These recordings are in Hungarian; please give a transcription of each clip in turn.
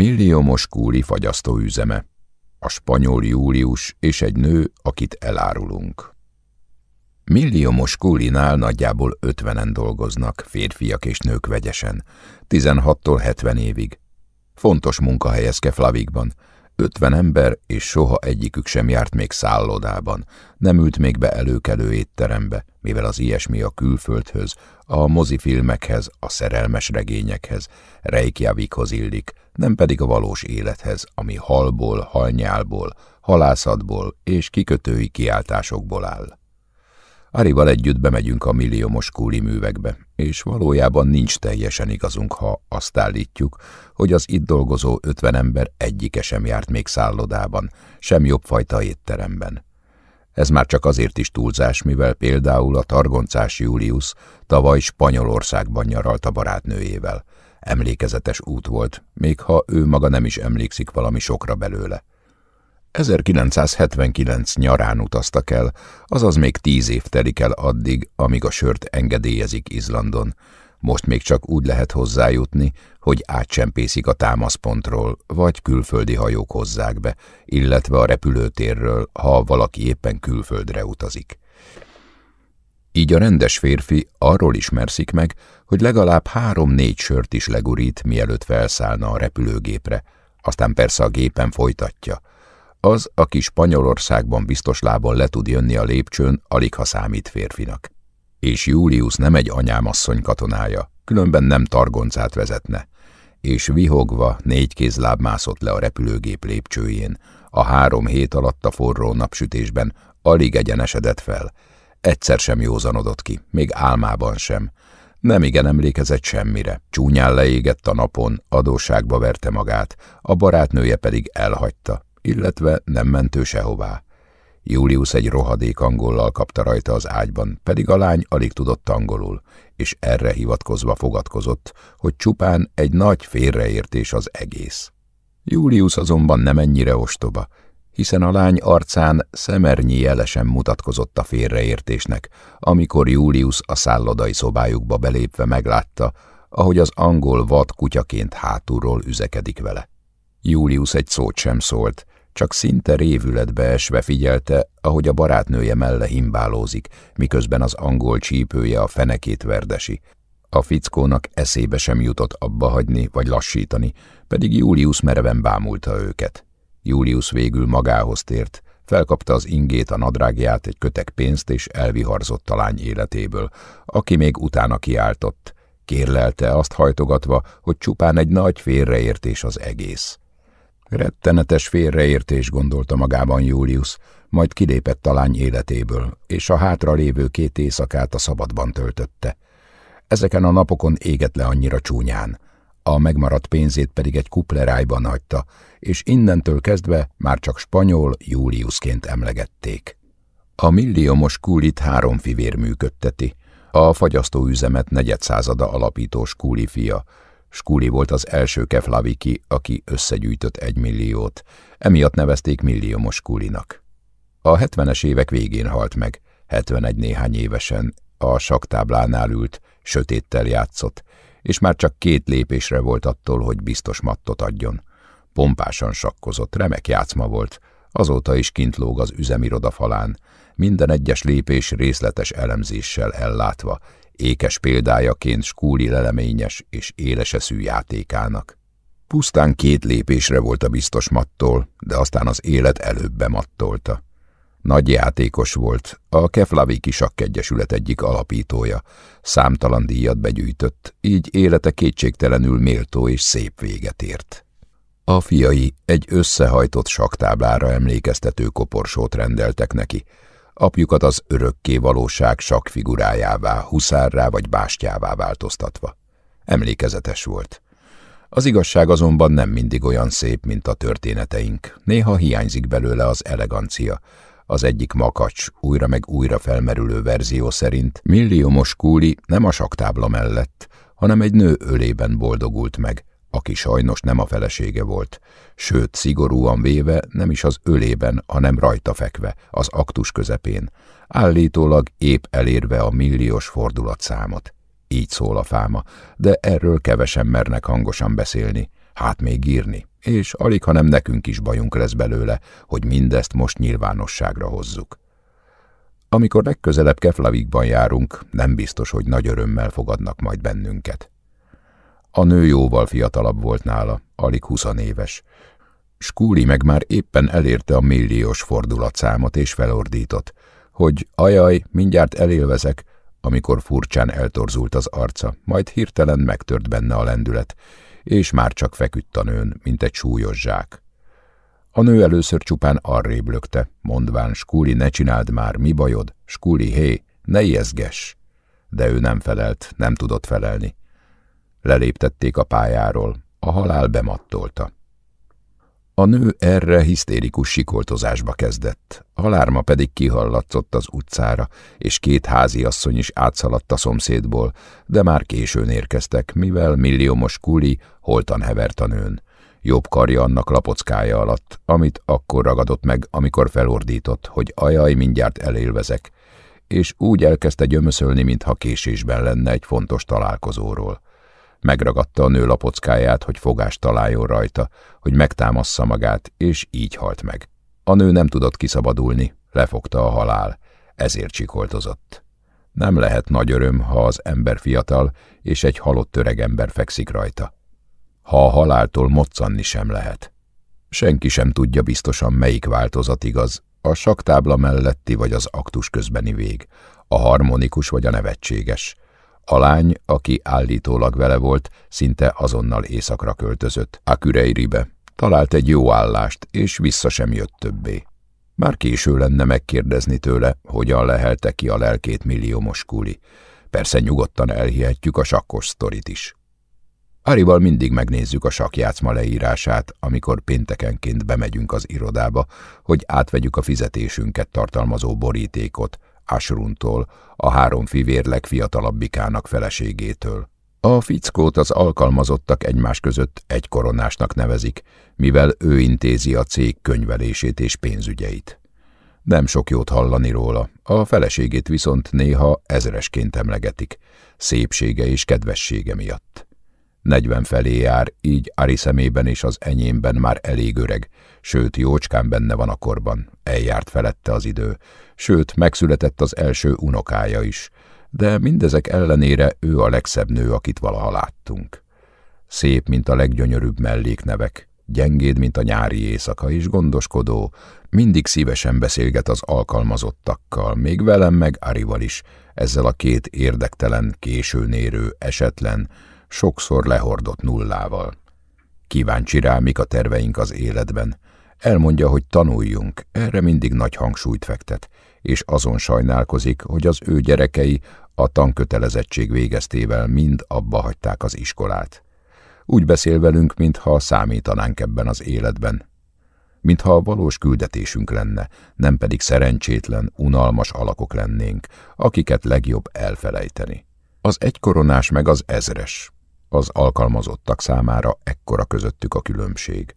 Milliómos kúli fagyasztóüzeme, a spanyol Július és egy nő, akit elárulunk. Milliómos kúlinál nagyjából ötvenen dolgoznak, férfiak és nők vegyesen, 16-tól 70 évig. Fontos munka helyezke Flavikban, Ötven ember, és soha egyikük sem járt még szállodában, nem ült még be előkelő étterembe, mivel az ilyesmi a külföldhöz, a mozifilmekhez, a szerelmes regényekhez, Reykjavikhoz illik, nem pedig a valós élethez, ami halból, halnyálból, halászatból és kikötői kiáltásokból áll. Arival együtt bemegyünk a milliómos kúli művekbe, és valójában nincs teljesen igazunk, ha azt állítjuk, hogy az itt dolgozó ötven ember egyike sem járt még szállodában, sem jobb fajta étteremben. Ez már csak azért is túlzás, mivel például a targoncás Julius tavaly Spanyolországban nyaralt a barátnőjével. Emlékezetes út volt, még ha ő maga nem is emlékszik valami sokra belőle. 1979 nyarán utaztak el, azaz még tíz év telik el addig, amíg a sört engedélyezik Izlandon. Most még csak úgy lehet hozzájutni, hogy átcsempészik a támaszpontról, vagy külföldi hajók hozzák be, illetve a repülőtérről, ha valaki éppen külföldre utazik. Így a rendes férfi arról ismerszik meg, hogy legalább három-négy sört is legurít, mielőtt felszállna a repülőgépre, aztán persze a gépen folytatja – az, aki Spanyolországban biztos lábon le tud jönni a lépcsőn, alig ha számít férfinak. És Julius nem egy anyámasszony katonája, különben nem targoncát vezetne. És vihogva négy kézláb mászott le a repülőgép lépcsőjén, a három hét alatt a forró napsütésben alig egyenesedett fel. Egyszer sem józanodott ki, még álmában sem. Nem igen emlékezett semmire, csúnyán leégett a napon, adósságba verte magát, a barátnője pedig elhagyta, illetve nem mentő sehová. Julius egy rohadék angollal kapta rajta az ágyban, pedig a lány alig tudott angolul, és erre hivatkozva fogadkozott, hogy csupán egy nagy félreértés az egész. Julius azonban nem ennyire ostoba, hiszen a lány arcán szemernyi jelesen mutatkozott a félreértésnek, amikor Julius a szállodai szobájukba belépve meglátta, ahogy az angol vad kutyaként hátulról üzekedik vele. Julius egy szót sem szólt, csak szinte révületbe esve figyelte, ahogy a barátnője melle himbálózik, miközben az angol csípője a fenekét verdesi. A fickónak eszébe sem jutott abba hagyni vagy lassítani, pedig Julius mereven bámulta őket. Julius végül magához tért, felkapta az ingét, a nadrágját, egy kötek pénzt, és elviharzott a lány életéből, aki még utána kiáltott. Kérlelte azt hajtogatva, hogy csupán egy nagy félreértés az egész. Rettenetes félreértés gondolta magában Julius, majd kilépett a lány életéből, és a hátra lévő két éjszakát a szabadban töltötte. Ezeken a napokon égett le annyira csúnyán, a megmaradt pénzét pedig egy kuplerájban hagyta, és innentől kezdve már csak spanyol Juliusként emlegették. A milliómos kulit három fivér működteti, a fagyasztóüzemet negyedszázada alapító skúli fia, Skuli volt az első keflaviki, aki összegyűjtött egy milliót, emiatt nevezték milliómos Skulinak. A hetvenes évek végén halt meg, 71 néhány évesen, a saktáblánál ült, sötéttel játszott, és már csak két lépésre volt attól, hogy biztos mattot adjon. Pompásan sakkozott, remek játszma volt, azóta is kint lóg az üzemiroda falán, minden egyes lépés részletes elemzéssel ellátva, ékes példájaként skúli leleményes és éleseszű játékának. Pusztán két lépésre volt a biztos mattól, de aztán az élet előbb mattolta. Nagy játékos volt, a Keflaviki Sakkegyesület egyik alapítója, számtalan díjat begyűjtött, így élete kétségtelenül méltó és szép véget ért. A fiai egy összehajtott saktáblára emlékeztető koporsót rendeltek neki, apjukat az örökké valóság sakfigurájává, huszárrá vagy bástyává változtatva. Emlékezetes volt. Az igazság azonban nem mindig olyan szép, mint a történeteink. Néha hiányzik belőle az elegancia. Az egyik makacs, újra meg újra felmerülő verzió szerint milliómos kúli nem a saktábla mellett, hanem egy nő ölében boldogult meg, aki sajnos nem a felesége volt, sőt, szigorúan véve nem is az ölében, hanem rajta fekve, az aktus közepén, állítólag épp elérve a milliós fordulatszámot. Így szól a fáma, de erről kevesen mernek hangosan beszélni. Hát még írni, és alig, hanem nekünk is bajunk lesz belőle, hogy mindezt most nyilvánosságra hozzuk. Amikor legközelebb Keflavikban járunk, nem biztos, hogy nagy örömmel fogadnak majd bennünket. A nő jóval fiatalabb volt nála, alig huszanéves. Skúli meg már éppen elérte a milliós fordulatszámot és felordított, hogy ajaj, mindjárt elélvezek, amikor furcsán eltorzult az arca, majd hirtelen megtört benne a lendület, és már csak feküdt a nőn, mint egy súlyos zsák. A nő először csupán arrébb lökte, mondván, Skúli, ne csináld már, mi bajod? Skúli, hé, ne ijeszgess! De ő nem felelt, nem tudott felelni. Leléptették a pályáról, a halál bemattolta. A nő erre hisztérikus sikoltozásba kezdett, a lárma pedig kihallatszott az utcára, és két háziasszony is átszaladt a szomszédból, de már későn érkeztek, mivel milliómos kuli holtan hevert a nőn. Jobb karja annak lapockája alatt, amit akkor ragadott meg, amikor felordított, hogy ajaj, mindjárt elélvezek, és úgy elkezdte gyömöszölni, mintha késésben lenne egy fontos találkozóról. Megragadta a nő lapockáját, hogy fogást találjon rajta, hogy megtámassza magát, és így halt meg. A nő nem tudott kiszabadulni, lefogta a halál, ezért csikoltozott. Nem lehet nagy öröm, ha az ember fiatal, és egy halott öreg ember fekszik rajta. Ha a haláltól moccanni sem lehet. Senki sem tudja biztosan, melyik változat igaz, a saktábla melletti vagy az aktus közbeni vég, a harmonikus vagy a nevetséges, a lány, aki állítólag vele volt, szinte azonnal éjszakra költözött, a küreiribe. Talált egy jó állást, és vissza sem jött többé. Már késő lenne megkérdezni tőle, hogyan lehelte ki a lelkét milliómos kuli. Persze nyugodtan elhihetjük a sakkos sztorit is. Arival mindig megnézzük a sakjátszma leírását, amikor péntekenként bemegyünk az irodába, hogy átvegyük a fizetésünket tartalmazó borítékot, Ashruntól, a három fivér legfiatalabbikának feleségétől. A fickót az alkalmazottak egymás között egy koronásnak nevezik, mivel ő intézi a cég könyvelését és pénzügyeit. Nem sok jót hallani róla, a feleségét viszont néha ezresként emlegetik, szépsége és kedvessége miatt. Negyven felé jár, így Ari szemében és az enyémben már elég öreg, sőt jócskán benne van a korban, eljárt felette az idő, sőt megszületett az első unokája is, de mindezek ellenére ő a legszebb nő, akit valaha láttunk. Szép, mint a leggyönyörűbb melléknevek, gyengéd, mint a nyári éjszaka, és gondoskodó, mindig szívesen beszélget az alkalmazottakkal, még velem meg Arival is, ezzel a két érdektelen, későnérő, esetlen, sokszor lehordott nullával. Kíváncsi rá, mik a terveink az életben. Elmondja, hogy tanuljunk, erre mindig nagy hangsúlyt fektet, és azon sajnálkozik, hogy az ő gyerekei a tankötelezettség végeztével mind abba hagyták az iskolát. Úgy beszél velünk, mintha számítanánk ebben az életben, mintha a valós küldetésünk lenne, nem pedig szerencsétlen, unalmas alakok lennénk, akiket legjobb elfelejteni. Az egykoronás meg az ezres, az alkalmazottak számára ekkora közöttük a különbség.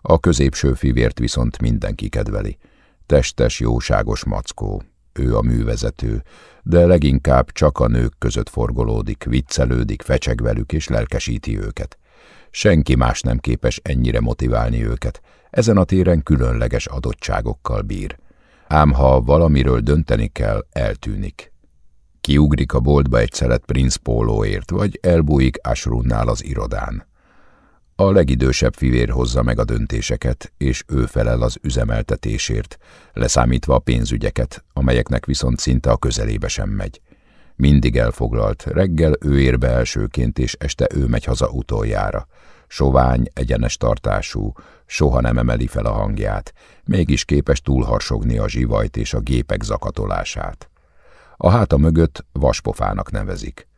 A középső fivért viszont mindenki kedveli. Testes, jóságos mackó, ő a művezető, de leginkább csak a nők között forgolódik, viccelődik, fecseg velük és lelkesíti őket. Senki más nem képes ennyire motiválni őket, ezen a téren különleges adottságokkal bír. Ám ha valamiről dönteni kell, eltűnik, Kiugrik a boltba egy szelet Prince pólóért, vagy elbújik Ashrunnál az irodán. A legidősebb fivér hozza meg a döntéseket, és ő felel az üzemeltetésért, leszámítva a pénzügyeket, amelyeknek viszont szinte a közelébe sem megy. Mindig elfoglalt, reggel ő ér be elsőként, és este ő megy haza utoljára. Sovány, egyenes tartású, soha nem emeli fel a hangját, mégis képes túlharsogni a zsivajt és a gépek zakatolását. A háta mögött vaspofának nevezik.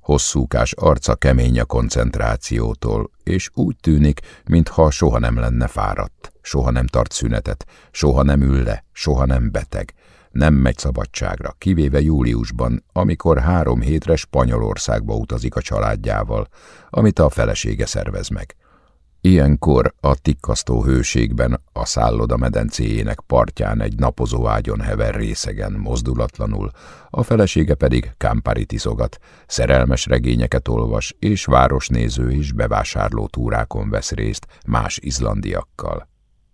Hosszúkás arca kemény a koncentrációtól, és úgy tűnik, mintha soha nem lenne fáradt, soha nem tart szünetet, soha nem ül le, soha nem beteg, nem megy szabadságra, kivéve júliusban, amikor három hétre Spanyolországba utazik a családjával, amit a felesége szervez meg. Ilyenkor a tikkasztó hőségben a szálloda medencéjének partján egy napozó ágyon hever részegen mozdulatlanul, a felesége pedig kámpári tiszogat, szerelmes regényeket olvas, és városnéző és bevásárló túrákon vesz részt más izlandiakkal.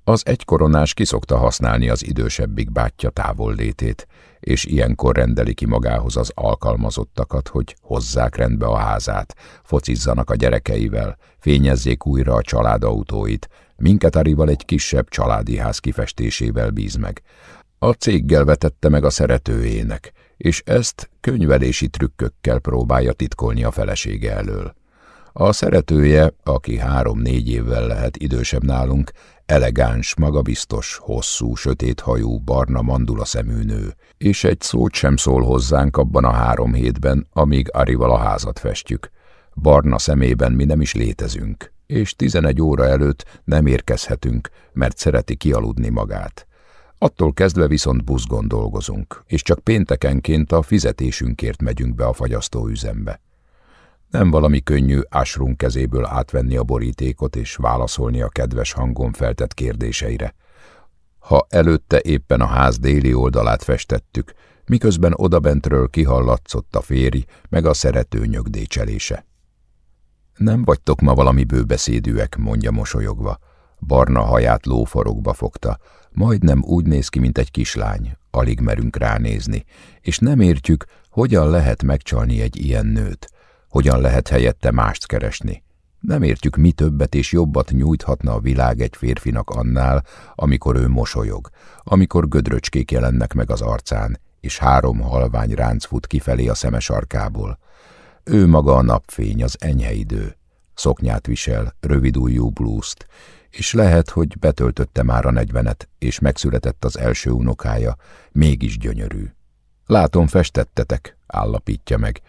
Az egykoronás kiszokta használni az idősebbik bátyja távollétét, és ilyenkor rendeli ki magához az alkalmazottakat, hogy hozzák rendbe a házát, focizzanak a gyerekeivel, fényezzék újra a családautóit, minket Arival egy kisebb családi ház kifestésével bíz meg. A céggel vetette meg a szeretőjének, és ezt könyvelési trükkökkel próbálja titkolni a felesége elől. A szeretője, aki három-négy évvel lehet idősebb nálunk, elegáns, magabiztos, hosszú, sötét hajú, barna mandula szemű nő, és egy szót sem szól hozzánk abban a három hétben, amíg Arival a házat festjük. Barna szemében mi nem is létezünk, és tizenegy óra előtt nem érkezhetünk, mert szereti kialudni magát. Attól kezdve viszont buzgon dolgozunk, és csak péntekenként a fizetésünkért megyünk be a fagyasztóüzembe. Nem valami könnyű Ásrunk kezéből átvenni a borítékot és válaszolni a kedves hangon feltett kérdéseire. Ha előtte éppen a ház déli oldalát festettük, miközben odabentről kihallatszott a férj, meg a szerető nyögdécselése. Nem vagytok ma valami bőbeszédűek, mondja mosolyogva. Barna haját lóforogba fogta, majdnem úgy néz ki, mint egy kislány, alig merünk ránézni, és nem értjük, hogyan lehet megcsalni egy ilyen nőt. Hogyan lehet helyette mást keresni? Nem értjük, mi többet és jobbat nyújthatna a világ egy férfinak annál, amikor ő mosolyog, amikor gödröcskék jelennek meg az arcán, és három halvány ránc fut kifelé a szemes arkából. Ő maga a napfény, az enyhe idő. Szoknyát visel, rövidújú blúzt, és lehet, hogy betöltötte már a negyvenet, és megszületett az első unokája, mégis gyönyörű. Látom, festettetek, állapítja meg,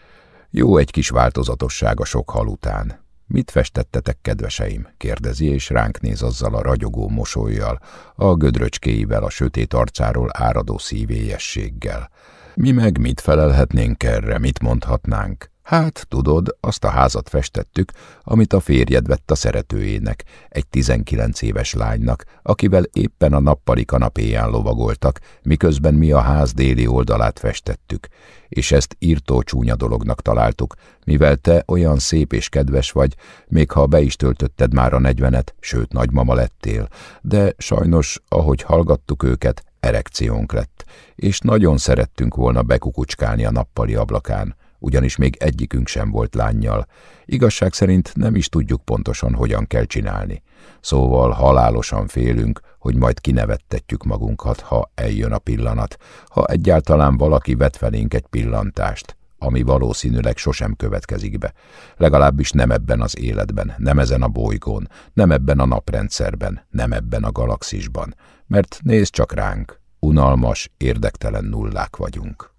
jó egy kis változatosság a sok hal után. Mit festettetek, kedveseim? kérdezi, és ránk néz azzal a ragyogó mosolyjal, a gödröcskéivel a sötét arcáról áradó szívélyességgel. Mi meg mit felelhetnénk erre, mit mondhatnánk? Hát, tudod, azt a házat festettük, amit a férjed vett a szeretőjének, egy tizenkilenc éves lánynak, akivel éppen a nappali kanapéján lovagoltak, miközben mi a ház déli oldalát festettük, és ezt írtó csúnya dolognak találtuk, mivel te olyan szép és kedves vagy, még ha be is töltötted már a negyvenet, sőt nagymama lettél, de sajnos, ahogy hallgattuk őket, erekciónk lett, és nagyon szerettünk volna bekukucskálni a nappali ablakán ugyanis még egyikünk sem volt lányjal. Igazság szerint nem is tudjuk pontosan, hogyan kell csinálni. Szóval halálosan félünk, hogy majd kinevettetjük magunkat, ha eljön a pillanat, ha egyáltalán valaki vet felénk egy pillantást, ami valószínűleg sosem következik be. Legalábbis nem ebben az életben, nem ezen a bolygón, nem ebben a naprendszerben, nem ebben a galaxisban. Mert nézd csak ránk, unalmas, érdektelen nullák vagyunk.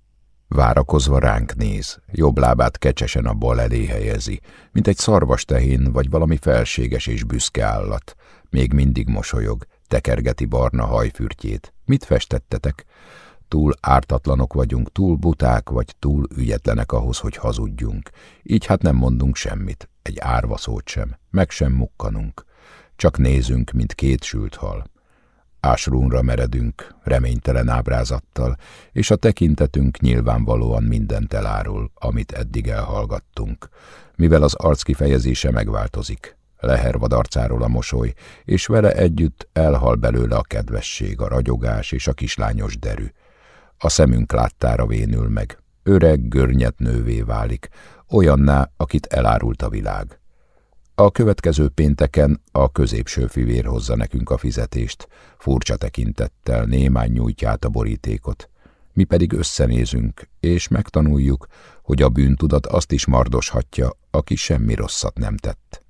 Várakozva ránk néz, jobb lábát kecsesen a bal elé helyezi, mint egy szarvas tehén vagy valami felséges és büszke állat. Még mindig mosolyog, tekergeti barna hajfürtjét. Mit festettetek? Túl ártatlanok vagyunk, túl buták vagy túl ügyetlenek ahhoz, hogy hazudjunk. Így hát nem mondunk semmit, egy árva szót sem, meg sem mukkanunk. Csak nézünk, mint két sült hal. Ásrúnra meredünk, reménytelen ábrázattal, és a tekintetünk nyilvánvalóan mindent elárul, amit eddig elhallgattunk, mivel az arc kifejezése megváltozik. Lehervad arcáról a mosoly, és vele együtt elhal belőle a kedvesség, a ragyogás és a kislányos derű. A szemünk láttára vénül meg, öreg, görnyet nővé válik, olyanná, akit elárult a világ. A következő pénteken a középső fivér hozza nekünk a fizetést, furcsa tekintettel némány nyújtja át a borítékot. Mi pedig összenézünk, és megtanuljuk, hogy a bűntudat azt is mardoshatja, aki semmi rosszat nem tett.